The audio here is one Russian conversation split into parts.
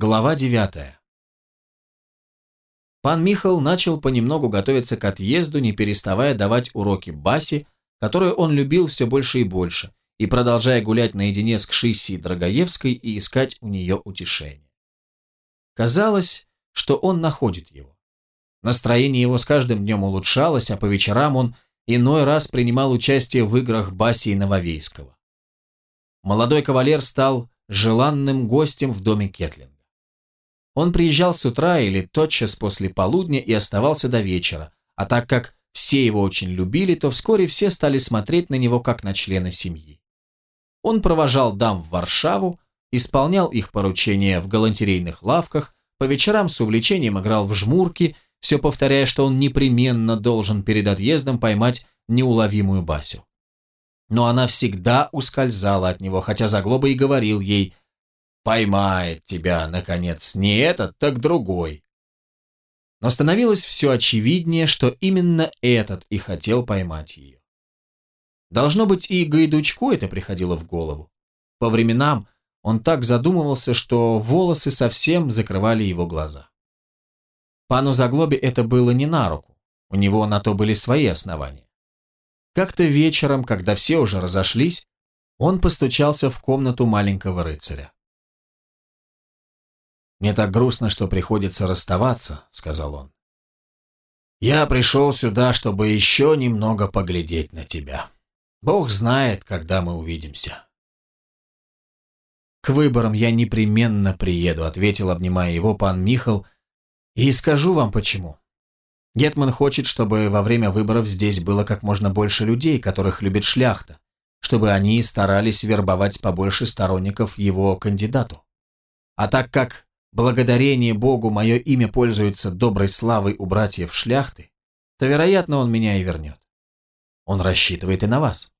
Глава 9. Пан Михал начал понемногу готовиться к отъезду, не переставая давать уроки Баси, которую он любил все больше и больше, и продолжая гулять наедине с Кшиссией Драгоевской и искать у нее утешение. Казалось, что он находит его. Настроение его с каждым днем улучшалось, а по вечерам он иной раз принимал участие в играх Баси и Нововейского. Молодой кавалер стал желанным гостем в доме Кетлинга. Он приезжал с утра или тотчас после полудня и оставался до вечера, а так как все его очень любили, то вскоре все стали смотреть на него как на члена семьи. Он провожал дам в Варшаву, исполнял их поручения в галантерейных лавках, по вечерам с увлечением играл в жмурки, все повторяя, что он непременно должен перед отъездом поймать неуловимую Басю. Но она всегда ускользала от него, хотя Заглоба и говорил ей «Поймает тебя, наконец, не этот, так другой». Но становилось все очевиднее, что именно этот и хотел поймать ее. Должно быть, и Гайдучку это приходило в голову. По временам он так задумывался, что волосы совсем закрывали его глаза. Пану Заглобе это было не на руку, у него на то были свои основания. Как-то вечером, когда все уже разошлись, он постучался в комнату маленького рыцаря. «Мне так грустно, что приходится расставаться», — сказал он. «Я пришел сюда, чтобы еще немного поглядеть на тебя. Бог знает, когда мы увидимся». «К выборам я непременно приеду», — ответил, обнимая его пан Михал, — «и скажу вам почему. Гетман хочет, чтобы во время выборов здесь было как можно больше людей, которых любит шляхта, чтобы они старались вербовать побольше сторонников его кандидату. А так как благодарение Богу мое имя пользуется доброй славой у братьев шляхты, то, вероятно, он меня и вернет. Он рассчитывает и на вас.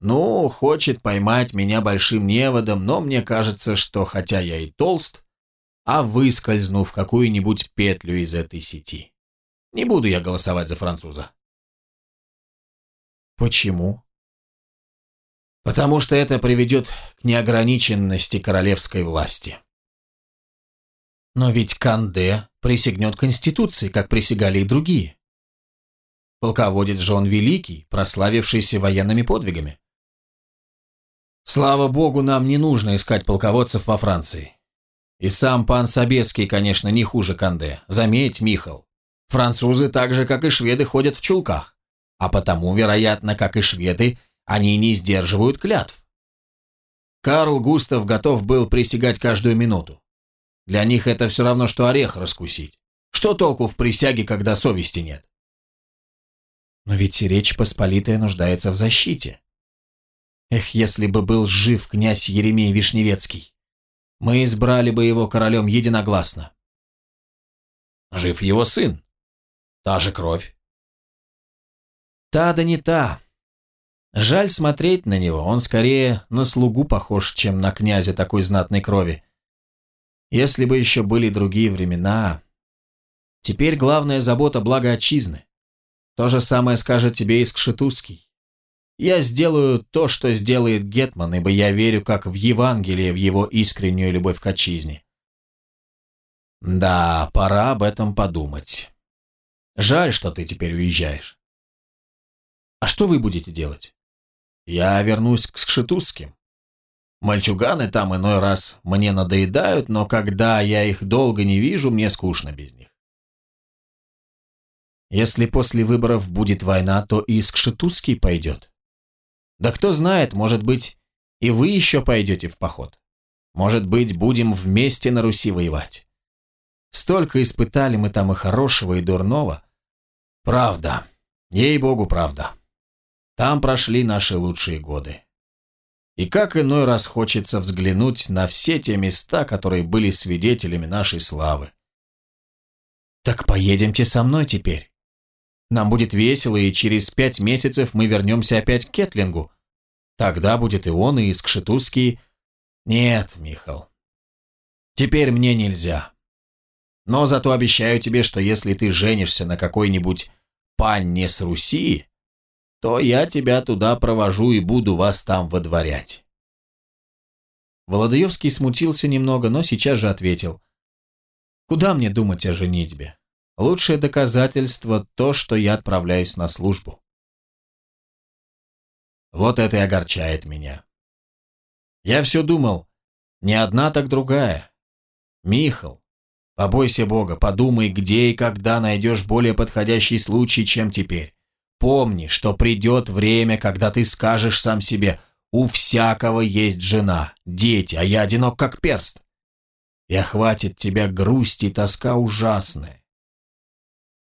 Ну, хочет поймать меня большим неводом, но мне кажется, что хотя я и толст, а выскользну в какую-нибудь петлю из этой сети. Не буду я голосовать за француза. Почему? Потому что это приведет к неограниченности королевской власти. Но ведь Канде присягнет Конституции, как присягали и другие. Полководец же он великий, прославившийся военными подвигами. Слава богу, нам не нужно искать полководцев во Франции. И сам пан Собеский, конечно, не хуже Канде. Заметь, Михал, французы так же, как и шведы, ходят в чулках. А потому, вероятно, как и шведы, они не сдерживают клятв. Карл Густав готов был присягать каждую минуту. Для них это все равно, что орех раскусить. Что толку в присяге, когда совести нет? Но ведь Речь Посполитая нуждается в защите. Эх, если бы был жив князь Еремей Вишневецкий. Мы избрали бы его королем единогласно. Жив его сын. Та же кровь. Та да не та. Жаль смотреть на него, он скорее на слугу похож, чем на князя такой знатной крови. Если бы еще были другие времена... Теперь главная забота благо отчизны. То же самое скажет тебе и Скшетузский. Я сделаю то, что сделает Гетман, ибо я верю как в Евангелие, в его искреннюю любовь к отчизне. Да, пора об этом подумать. Жаль, что ты теперь уезжаешь. А что вы будете делать? Я вернусь к Скшетузским. Мальчуганы там иной раз мне надоедают, но когда я их долго не вижу, мне скучно без них. Если после выборов будет война, то и Скшетузский пойдет. Да кто знает, может быть, и вы еще пойдете в поход. Может быть, будем вместе на Руси воевать. Столько испытали мы там и хорошего, и дурного. Правда, ей-богу, правда. Там прошли наши лучшие годы. И как иной раз хочется взглянуть на все те места, которые были свидетелями нашей славы. Так поедемте со мной теперь. Нам будет весело, и через пять месяцев мы вернемся опять к Кетлингу. Тогда будет и он, и Скшетузский. Нет, Михал, теперь мне нельзя. Но зато обещаю тебе, что если ты женишься на какой-нибудь панне с Руси, то я тебя туда провожу и буду вас там водворять. Володаевский смутился немного, но сейчас же ответил. «Куда мне думать о женитьбе? Лучшее доказательство – то, что я отправляюсь на службу». Вот это и огорчает меня. Я все думал, не одна, так другая. Михал, побойся Бога, подумай, где и когда найдешь более подходящий случай, чем теперь. Помни, что придет время, когда ты скажешь сам себе – у всякого есть жена, дети, а я одинок как перст. И охватит тебя грусть и тоска ужасная.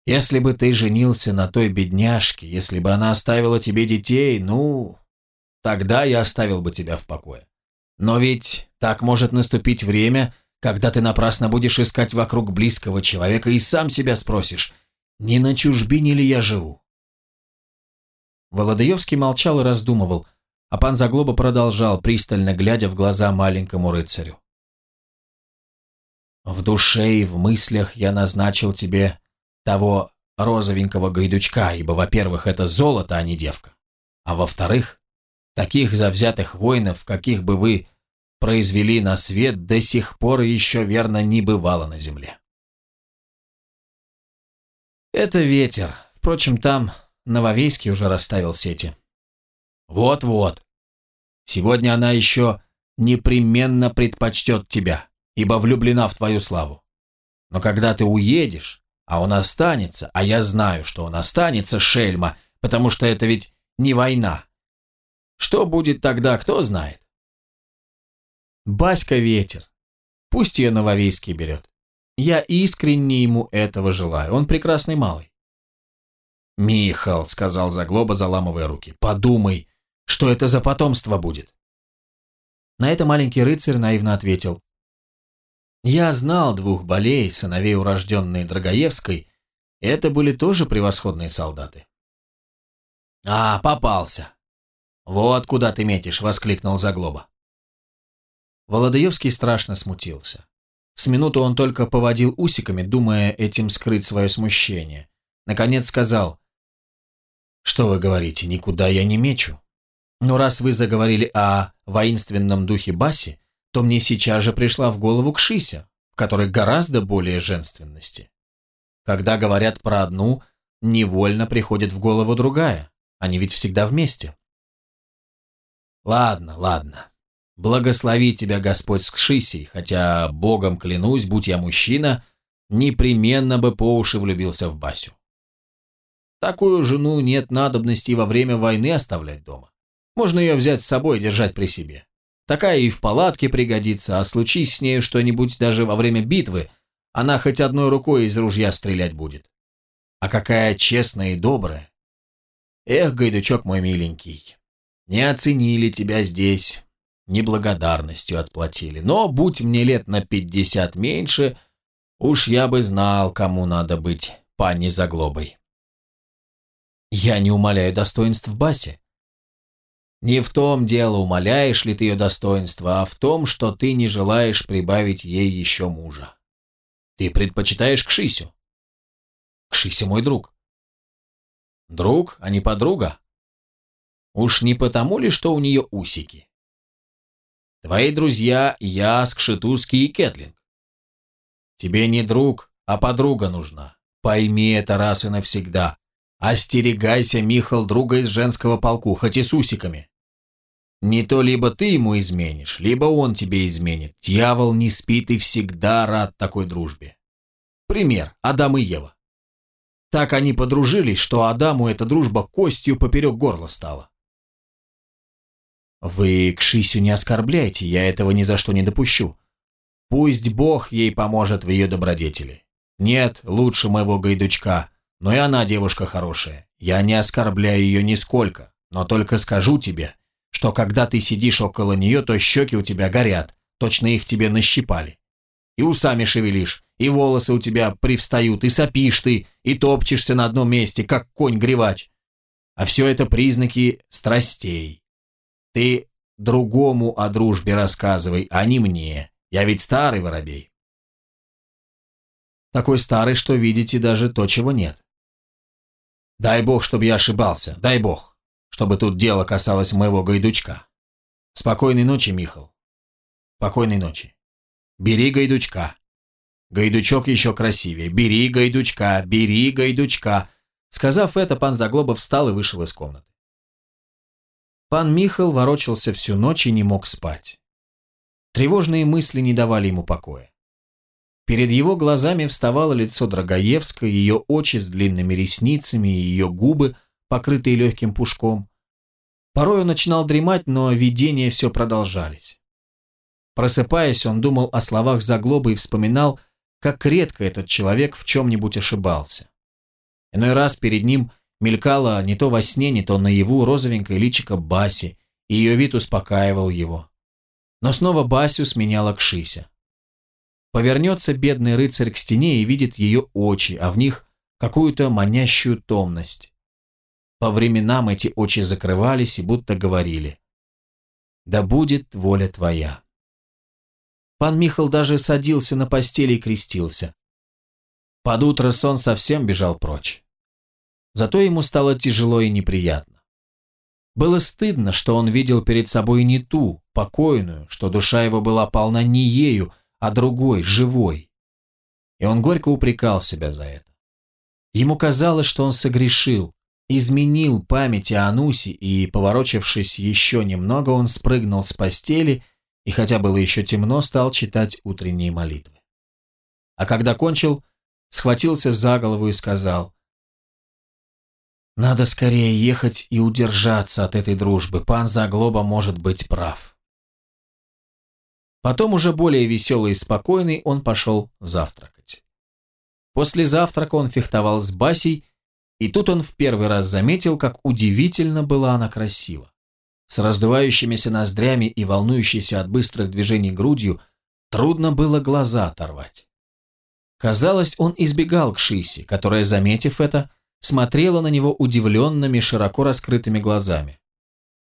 Если бы ты женился на той бедняжке, если бы она оставила тебе детей, ну, тогда я оставил бы тебя в покое. Но ведь так может наступить время, когда ты напрасно будешь искать вокруг близкого человека и сам себя спросишь, не на чужбине ли я живу? Володаевский молчал и раздумывал – а пан Заглоба продолжал, пристально глядя в глаза маленькому рыцарю. «В душе и в мыслях я назначил тебе того розовенького гайдучка, ибо, во-первых, это золото, а не девка, а во-вторых, таких завзятых воинов, каких бы вы произвели на свет, до сих пор еще верно не бывало на земле». «Это ветер. Впрочем, там Нововейский уже расставил сети». Вот-вот. Сегодня она еще непременно предпочтет тебя, ибо влюблена в твою славу. Но когда ты уедешь, а он останется, а я знаю, что он останется, шельма, потому что это ведь не война. Что будет тогда, кто знает? Баська ветер. Пусть ее Нововейский берет. Я искренне ему этого желаю. Он прекрасный малый. «Михал», — сказал Заглоба, заламывая руки, — «подумай, что это за потомство будет?» На это маленький рыцарь наивно ответил. «Я знал двух болей, сыновей урожденной Драгоевской, это были тоже превосходные солдаты». «А, попался!» «Вот куда ты метишь!» — воскликнул Заглоба. Володаевский страшно смутился. С минуту он только поводил усиками, думая этим скрыть свое смущение. Наконец сказал, «Что вы говорите, никуда я не мечу. Но раз вы заговорили о воинственном духе Баси, то мне сейчас же пришла в голову Кшися, в которой гораздо более женственности. Когда говорят про одну, невольно приходит в голову другая. Они ведь всегда вместе. Ладно, ладно. Благослови тебя Господь с Кшисей, хотя, богом клянусь, будь я мужчина, непременно бы по уши влюбился в Басю. Такую жену нет надобности во время войны оставлять дома. Можно ее взять с собой и держать при себе. Такая и в палатке пригодится, а случись с нею что-нибудь даже во время битвы, она хоть одной рукой из ружья стрелять будет. А какая честная и добрая. Эх, гайдучок мой миленький, не оценили тебя здесь, неблагодарностью отплатили. Но будь мне лет на пятьдесят меньше, уж я бы знал, кому надо быть пани заглобой. Я не умоляю достоинств Баси. Не в том дело, умоляешь ли ты ее достоинство, а в том, что ты не желаешь прибавить ей еще мужа. Ты предпочитаешь Кшисю. Кшися мой друг. Друг, а не подруга? Уж не потому ли, что у нее усики? Твои друзья Яск, Шитуский и Кетлинг. Тебе не друг, а подруга нужна. Пойми это раз и навсегда. Остерегайся, Михал, друга из женского полку, хоть и с усиками. Не то либо ты ему изменишь, либо он тебе изменит. Дьявол не спит и всегда рад такой дружбе. Пример. Адам и Ева. Так они подружились, что Адаму эта дружба костью поперек горла стала. Вы Кшисю не оскорбляйте, я этого ни за что не допущу. Пусть Бог ей поможет в ее добродетели. Нет лучше моего гайдучка, но и она девушка хорошая. Я не оскорбляю ее нисколько, но только скажу тебе, что когда ты сидишь около нее, то щеки у тебя горят, точно их тебе нащипали. И усами шевелишь, и волосы у тебя привстают, и сопишь ты, и топчешься на одном месте, как конь-гревач. А все это признаки страстей. Ты другому о дружбе рассказывай, а не мне. Я ведь старый воробей. Такой старый, что видите даже то, чего нет. Дай бог, чтобы я ошибался, дай бог чтобы тут дело касалось моего гайдучка. Спокойной ночи, Михал. Спокойной ночи. Бери гайдучка. Гайдучок еще красивее. Бери гайдучка, бери гайдучка. Сказав это, пан Заглоба встал и вышел из комнаты. Пан Михал ворочался всю ночь и не мог спать. Тревожные мысли не давали ему покоя. Перед его глазами вставало лицо Драгоевской, ее очи с длинными ресницами и ее губы, покрытые легким пушком. Порой он начинал дремать, но видения все продолжались. Просыпаясь, он думал о словах Заглоба и вспоминал, как редко этот человек в чем-нибудь ошибался. Иной раз перед ним мелькало не то во сне, не то наяву розовенькое личико Баси, и ее вид успокаивал его. Но снова Басю сменяла Кшися. Повернется бедный рыцарь к стене и видит ее очи, а в них какую-то манящую томность. По временам эти очи закрывались и будто говорили «Да будет воля твоя». Пан Михал даже садился на постели и крестился. Под утро сон совсем бежал прочь. Зато ему стало тяжело и неприятно. Было стыдно, что он видел перед собой не ту, покойную, что душа его была полна не ею, а другой, живой. И он горько упрекал себя за это. Ему казалось, что он согрешил, изменил память о Анусе, и, поворочившись еще немного, он спрыгнул с постели и, хотя было еще темно, стал читать утренние молитвы. А когда кончил, схватился за голову и сказал, «Надо скорее ехать и удержаться от этой дружбы, пан Заглоба может быть прав». Потом уже более веселый и спокойный он пошел завтракать. После завтрака он фехтовал с Басей, и тут он в первый раз заметил, как удивительно была она красива. С раздувающимися ноздрями и волнующейся от быстрых движений грудью трудно было глаза оторвать. Казалось, он избегал Кшиси, которая, заметив это, смотрела на него удивленными, широко раскрытыми глазами.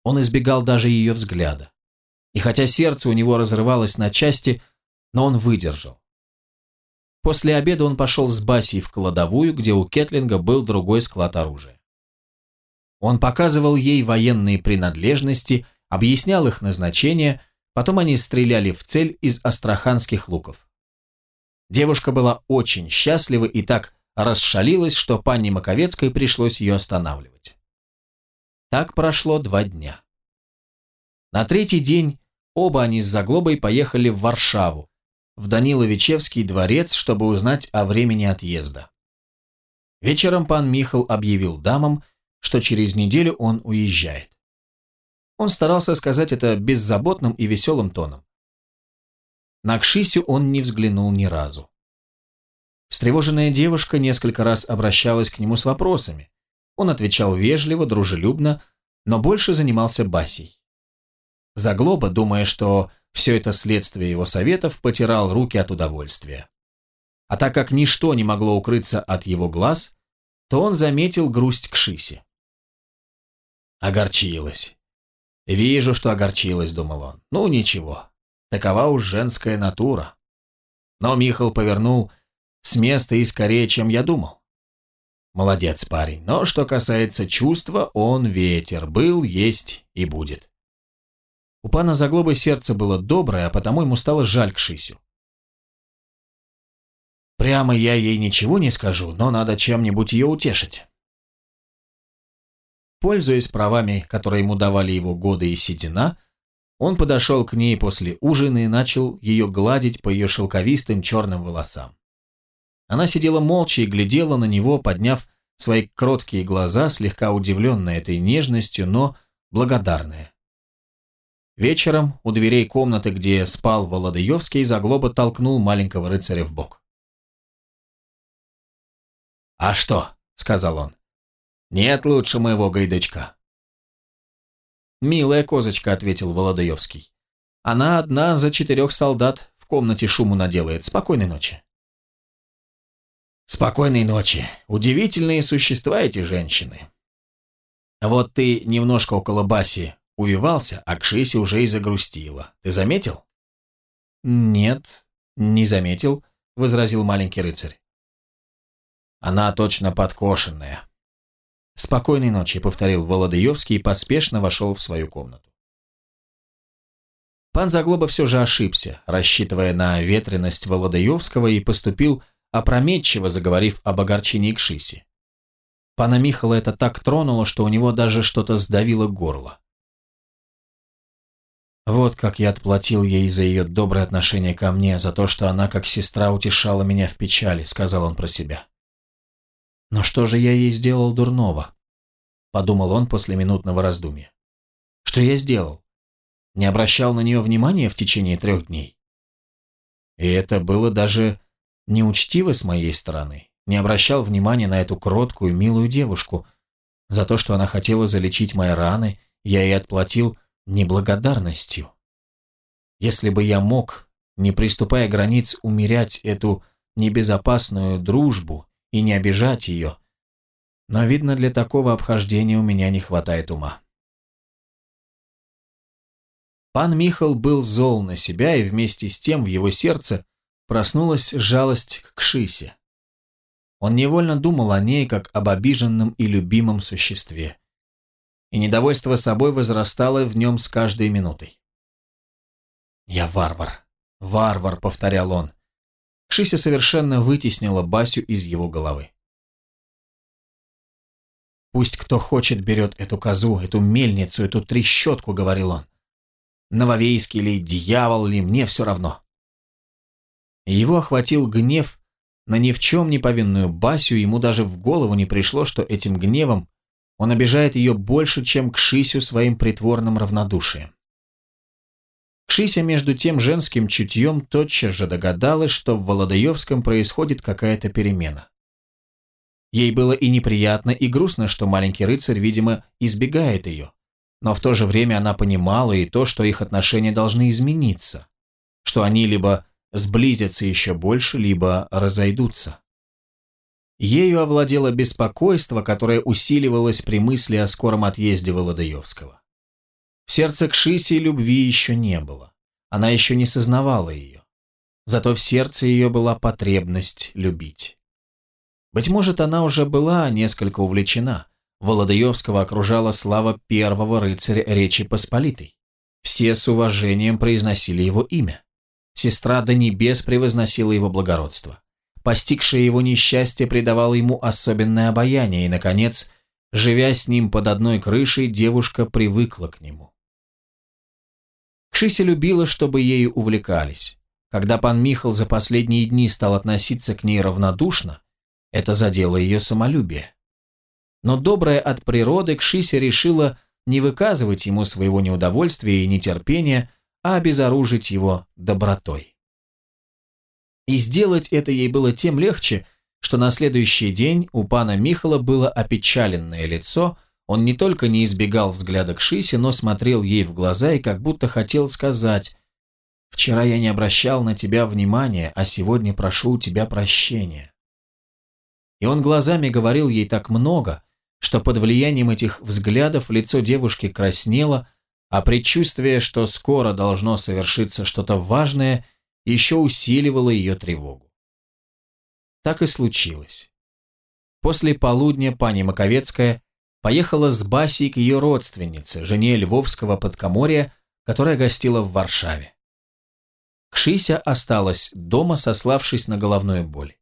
Он избегал даже ее взгляда и хотя сердце у него разрывалось на части, но он выдержал. После обеда он пошел с Басей в кладовую, где у Кетлинга был другой склад оружия. Он показывал ей военные принадлежности, объяснял их назначение, потом они стреляли в цель из астраханских луков. Девушка была очень счастлива и так расшалилась, что панне Маковецкой пришлось ее останавливать. Так прошло два дня. На третий день Оба они с Заглобой поехали в Варшаву, в Даниловичевский дворец, чтобы узнать о времени отъезда. Вечером пан Михал объявил дамам, что через неделю он уезжает. Он старался сказать это беззаботным и веселым тоном. На Кшисю он не взглянул ни разу. Встревоженная девушка несколько раз обращалась к нему с вопросами. Он отвечал вежливо, дружелюбно, но больше занимался Басей. Заглоба, думая, что все это следствие его советов, потирал руки от удовольствия. А так как ничто не могло укрыться от его глаз, то он заметил грусть к Шисе. Огорчилась. «Вижу, что огорчилась», — думал он. «Ну, ничего. Такова уж женская натура». Но Михал повернул с места и скорее, чем я думал. Молодец парень, но что касается чувства, он ветер, был, есть и будет. У пана Заглобы сердце было доброе, а потому ему стало жаль к Шисю. Прямо я ей ничего не скажу, но надо чем-нибудь ее утешить. Пользуясь правами, которые ему давали его годы и седина, он подошел к ней после ужина и начал ее гладить по ее шелковистым черным волосам. Она сидела молча и глядела на него, подняв свои кроткие глаза, слегка удивленная этой нежностью, но благодарная. Вечером у дверей комнаты, где спал Володаевский, Заглоба толкнул маленького рыцаря в бок. «А что?» — сказал он. «Нет лучше моего гайдачка». «Милая козочка», — ответил Володаевский. «Она одна за четырех солдат в комнате шуму наделает. Спокойной ночи». «Спокойной ночи. Удивительные существа эти женщины. Вот ты немножко около Баси Увивался, а Кшиси уже и загрустила. Ты заметил? Нет, не заметил, возразил маленький рыцарь. Она точно подкошенная. Спокойной ночи, повторил Володаевский и поспешно вошел в свою комнату. Пан Заглоба все же ошибся, рассчитывая на ветренность Володаевского и поступил опрометчиво, заговорив об огорчении Кшиси. Пана Михала это так тронуло, что у него даже что-то сдавило горло. Вот как я отплатил ей за ее доброе отношение ко мне, за то, что она как сестра утешала меня в печали, сказал он про себя. Но что же я ей сделал дурного? Подумал он после минутного раздумья. Что я сделал? Не обращал на нее внимания в течение трех дней? И это было даже неучтиво с моей стороны не обращал внимания на эту кроткую, милую девушку. За то, что она хотела залечить мои раны, я ей отплатил неблагодарностью. Если бы я мог, не приступая границ, умерять эту небезопасную дружбу и не обижать ее, но, видно, для такого обхождения у меня не хватает ума. Пан Михал был зол на себя, и вместе с тем в его сердце проснулась жалость к Кшисе. Он невольно думал о ней, как об обиженном и любимом существе. И недовольство собой возрастало в нем с каждой минутой. «Я варвар, варвар», — повторял он. Кшися совершенно вытеснила Басю из его головы. «Пусть кто хочет берет эту козу, эту мельницу, эту трещотку», — говорил он. «Нововейский ли, дьявол ли, мне все равно». Его охватил гнев на ни в чем не повинную Басю ему даже в голову не пришло, что этим гневом он обижает ее больше, чем Кшисю своим притворным равнодушием. Кшися, между тем женским чутьем, тотчас же догадалась, что в Володаевском происходит какая-то перемена. Ей было и неприятно, и грустно, что маленький рыцарь, видимо, избегает ее. Но в то же время она понимала и то, что их отношения должны измениться, что они либо сблизятся еще больше, либо разойдутся. Ею овладело беспокойство, которое усиливалось при мысли о скором отъезде Володаевского. В сердце Кшиси любви еще не было. Она еще не сознавала ее. Зато в сердце ее была потребность любить. Быть может, она уже была несколько увлечена. Володаевского окружала слава первого рыцаря Речи Посполитой. Все с уважением произносили его имя. Сестра до небес превозносила его благородство. Постигшее его несчастье придавало ему особенное обаяние, и, наконец, живя с ним под одной крышей, девушка привыкла к нему. Кшися любила, чтобы ею увлекались. Когда пан Михал за последние дни стал относиться к ней равнодушно, это задело ее самолюбие. Но добрая от природы Кшися решила не выказывать ему своего неудовольствия и нетерпения, а обезоружить его добротой. И сделать это ей было тем легче, что на следующий день у пана Михала было опечаленное лицо, он не только не избегал взгляда к Шисе, но смотрел ей в глаза и как будто хотел сказать «Вчера я не обращал на тебя внимания, а сегодня прошу у тебя прощения». И он глазами говорил ей так много, что под влиянием этих взглядов лицо девушки краснело, а предчувствие, что скоро должно совершиться что-то важное, еще усиливало ее тревогу. Так и случилось. После полудня пани Маковецкая поехала с Басей к ее родственнице, жене Львовского подкоморья, которая гостила в Варшаве. Кшися осталась дома, сославшись на головную боль.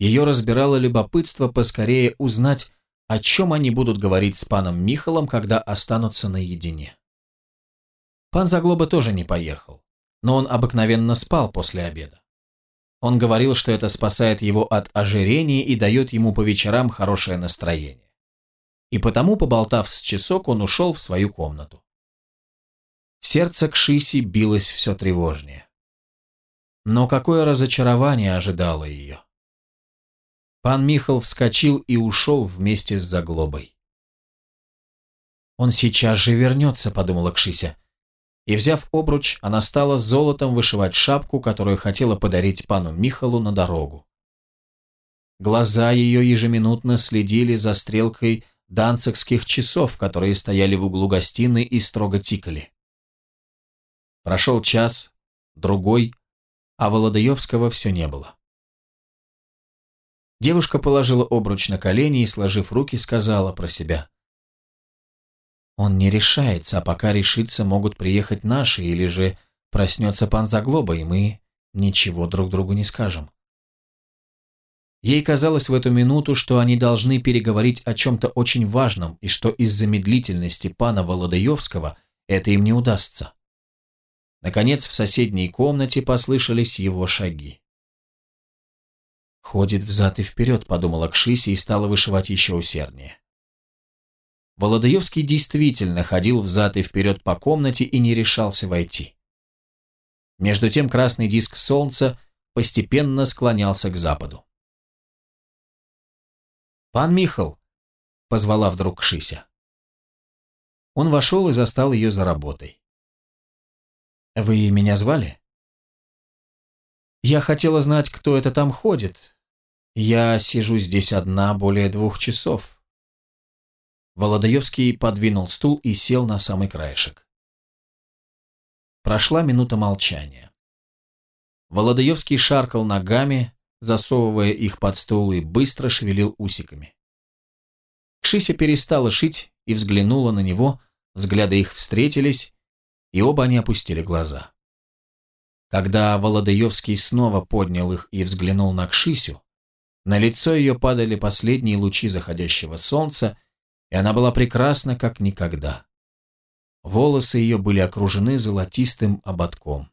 Ее разбирало любопытство поскорее узнать, о чем они будут говорить с паном Михалом, когда останутся наедине. Пан Заглоба тоже не поехал, но он обыкновенно спал после обеда. Он говорил, что это спасает его от ожирения и дает ему по вечерам хорошее настроение. И потому, поболтав с часок, он ушел в свою комнату. Сердце Кшиси билось все тревожнее. Но какое разочарование ожидало ее. Пан Михал вскочил и ушел вместе с Заглобой. «Он сейчас же вернется», — подумала Кшися и, взяв обруч, она стала золотом вышивать шапку, которую хотела подарить пану Михалу на дорогу. Глаза ее ежеминутно следили за стрелкой данцикских часов, которые стояли в углу гостиной и строго тикали. Прошел час, другой, а Володаевского все не было. Девушка положила обруч на колени и, сложив руки, сказала про себя. Он не решается, а пока решится, могут приехать наши, или же проснется пан Заглоба, и мы ничего друг другу не скажем. Ей казалось в эту минуту, что они должны переговорить о чем-то очень важном, и что из-за медлительности пана Володаевского это им не удастся. Наконец в соседней комнате послышались его шаги. «Ходит взад и вперед», — подумала Кшиси и стала вышивать еще усерднее. Володаевский действительно ходил взад и вперед по комнате и не решался войти. Между тем красный диск солнца постепенно склонялся к западу. «Пан Михал!» — позвала вдруг Кшися. Он вошел и застал ее за работой. «Вы меня звали?» «Я хотела знать, кто это там ходит. Я сижу здесь одна более двух часов». Володаевский подвинул стул и сел на самый краешек. Прошла минута молчания. Володаевский шаркал ногами, засовывая их под стол и быстро шевелил усиками. Кшися перестала шить и взглянула на него, взгляды их встретились, и оба они опустили глаза. Когда Володаевский снова поднял их и взглянул на Кшисю, на лицо ее падали последние лучи заходящего солнца, и она была прекрасна, как никогда. Волосы ее были окружены золотистым ободком.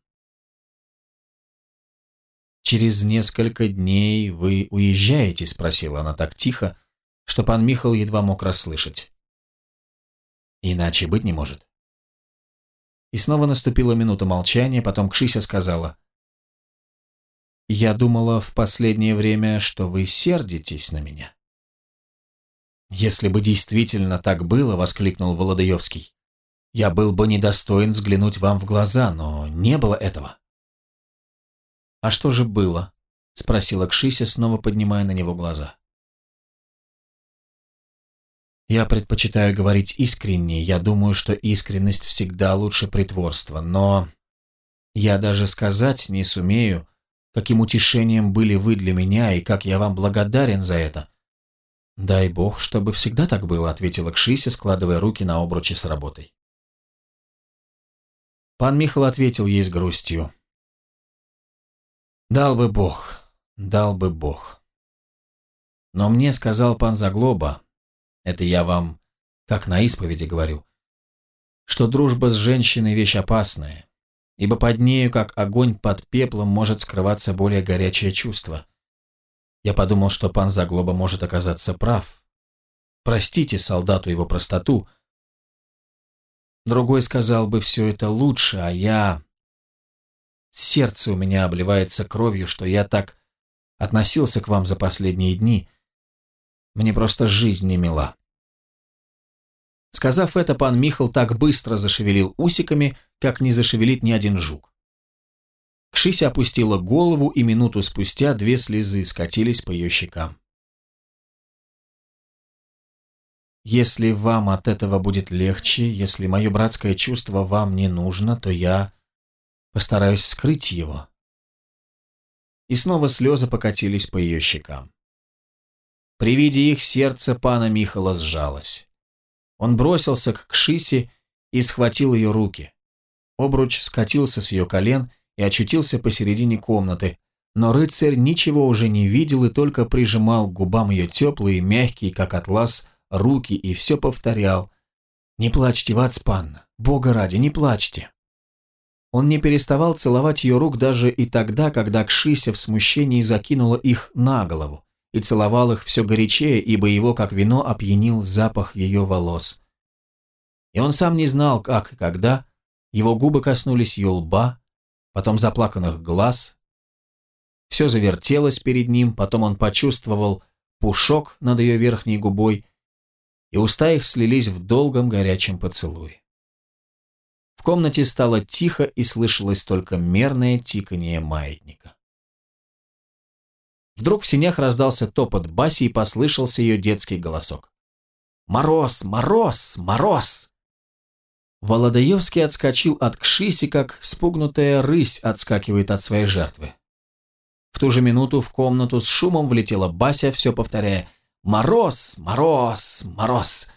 «Через несколько дней вы уезжаете?» – спросила она так тихо, что пан Михал едва мог расслышать. «Иначе быть не может». И снова наступила минута молчания, потом Кшися сказала. «Я думала в последнее время, что вы сердитесь на меня». «Если бы действительно так было», — воскликнул Володаевский, «я был бы недостоин взглянуть вам в глаза, но не было этого». «А что же было?» – спросила Кшися, снова поднимая на него глаза. «Я предпочитаю говорить искренне, я думаю, что искренность всегда лучше притворства, но я даже сказать не сумею, каким утешением были вы для меня и как я вам благодарен за это». «Дай бог, чтобы всегда так было», – ответила Кшися, складывая руки на обруче с работой. Пан Михал ответил ей с грустью. Дал бы Бог, дал бы Бог. Но мне сказал пан Заглоба, это я вам как на исповеди говорю, что дружба с женщиной вещь опасная, ибо под нею, как огонь под пеплом, может скрываться более горячее чувство. Я подумал, что пан Заглоба может оказаться прав. Простите солдату его простоту. Другой сказал бы все это лучше, а я... Сердце у меня обливается кровью, что я так относился к вам за последние дни. Мне просто жизнь не мила. Сказав это, пан Михал так быстро зашевелил усиками, как не зашевелит ни один жук. Кшися опустила голову, и минуту спустя две слезы скатились по ее щекам. «Если вам от этого будет легче, если мое братское чувство вам не нужно, то я Постараюсь скрыть его. И снова слезы покатились по ее щекам. При виде их сердце пана Михала сжалось. Он бросился к Кшисе и схватил ее руки. Обруч скатился с ее колен и очутился посередине комнаты, но рыцарь ничего уже не видел и только прижимал к губам ее теплые, мягкие, как атлас, руки и все повторял. «Не плачьте, Вацпанна! Бога ради, не плачьте!» Он не переставал целовать ее рук даже и тогда, когда Кшися в смущении закинула их на голову, и целовал их все горячее, ибо его, как вино, опьянил запах ее волос. И он сам не знал, как и когда, его губы коснулись ее лба, потом заплаканных глаз. Все завертелось перед ним, потом он почувствовал пушок над ее верхней губой, и уста их слились в долгом горячем поцелуе. В комнате стало тихо и слышалось только мерное тиканье маятника. Вдруг в синях раздался топот Баси и послышался ее детский голосок. «Мороз! Мороз! Мороз!» Володаевский отскочил от Кшиси, как спугнутая рысь отскакивает от своей жертвы. В ту же минуту в комнату с шумом влетела Бася, все повторяя «Мороз! Мороз! Мороз!»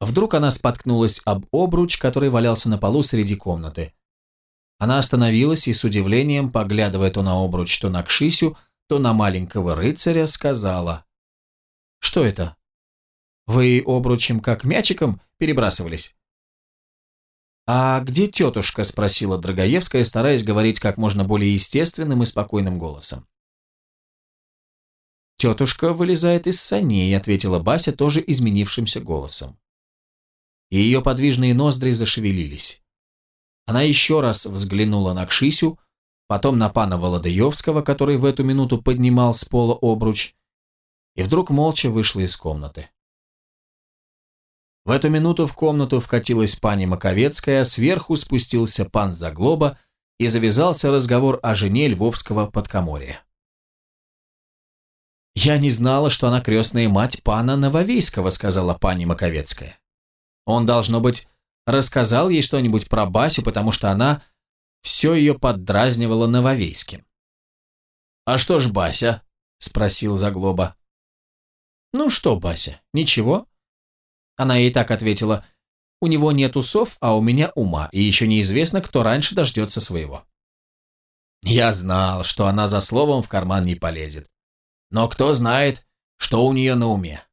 Вдруг она споткнулась об обруч, который валялся на полу среди комнаты. Она остановилась и с удивлением, поглядывая то на обруч, то на Кшисю, то на маленького рыцаря, сказала. «Что это? Вы обручем как мячиком перебрасывались?» «А где тетушка?» – спросила Драгоевская, стараясь говорить как можно более естественным и спокойным голосом. «Тетушка вылезает из саней», – ответила Бася тоже изменившимся голосом. И ее подвижные ноздри зашевелились. Она еще раз взглянула на Кшисю, потом на пана Володаевского, который в эту минуту поднимал с пола обруч, и вдруг молча вышла из комнаты. В эту минуту в комнату вкатилась пани Маковецкая, сверху спустился пан Заглоба, и завязался разговор о жене Львовского подкоморья. «Я не знала, что она крестная мать пана Нововейского», — сказала пани Маковецкая. «Он, должно быть, рассказал ей что-нибудь про Басю, потому что она все ее поддразнивала Нововейским». «А что ж Бася?» — спросил Заглоба. «Ну что, Бася, ничего?» Она ей так ответила, «У него нет усов, а у меня ума, и еще неизвестно, кто раньше дождется своего». Я знал, что она за словом в карман не полезет. Но кто знает, что у нее на уме.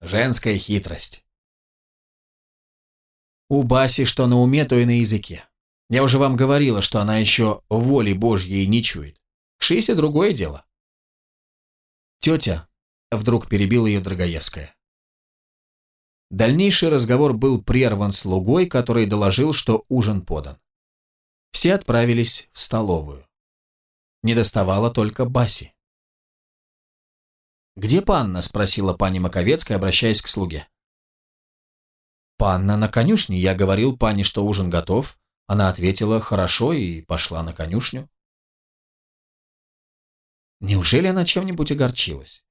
Женская хитрость. У Баси что на уме, то и на языке. Я уже вам говорила, что она еще воли Божьей не чует. К другое дело. Тетя, вдруг перебила ее Драгоевская. Дальнейший разговор был прерван слугой, который доложил, что ужин подан. Все отправились в столовую. Не доставало только Баси. «Где панна?» – спросила пани Маковецкая, обращаясь к слуге. «Панна на конюшне. Я говорил пане, что ужин готов. Она ответила «хорошо» и пошла на конюшню». Неужели она чем-нибудь огорчилась?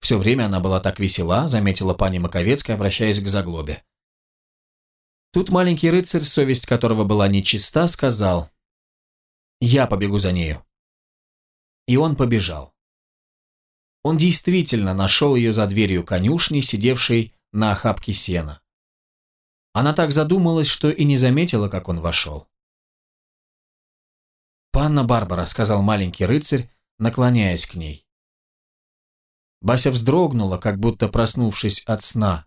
Все время она была так весела, заметила пани Маковецкая, обращаясь к заглобе. Тут маленький рыцарь, совесть которого была нечиста, сказал «Я побегу за нею». И он побежал. Он действительно нашел ее за дверью конюшни, сидевшей на охапке сена. Она так задумалась, что и не заметила, как он вошел. «Панна Барбара», — сказал маленький рыцарь, наклоняясь к ней. Бася вздрогнула, как будто проснувшись от сна,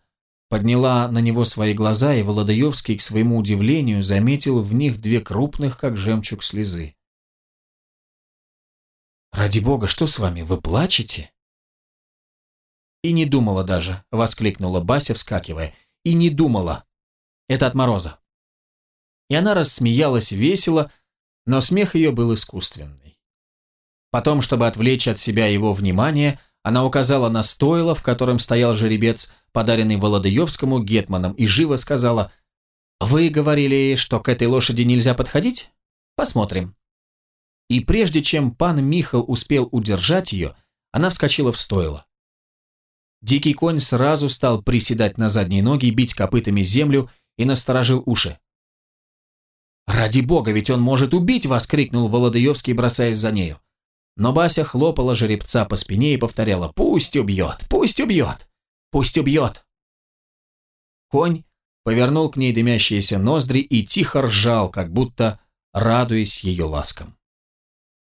подняла на него свои глаза, и Володаевский, к своему удивлению, заметил в них две крупных, как жемчуг, слезы. «Ради бога, что с вами, вы плачете?» «И не думала даже», — воскликнула Бася, вскакивая. «И не думала. Это от мороза». И она рассмеялась весело, но смех ее был искусственный. Потом, чтобы отвлечь от себя его внимание, — она указала на стойло, в котором стоял жеребец, подаренный Володаевскому гетманом, и живо сказала, «Вы говорили, что к этой лошади нельзя подходить? Посмотрим». И прежде чем пан Михал успел удержать ее, она вскочила в стойло. Дикий конь сразу стал приседать на задние ноги, бить копытами землю и насторожил уши. «Ради бога, ведь он может убить вас!» — крикнул Володаевский, бросаясь за нею. Но Бася хлопала жеребца по спине и повторяла «Пусть убьет! Пусть убьет! Пусть убьет!» Конь повернул к ней дымящиеся ноздри и тихо ржал, как будто радуясь ее ласкам.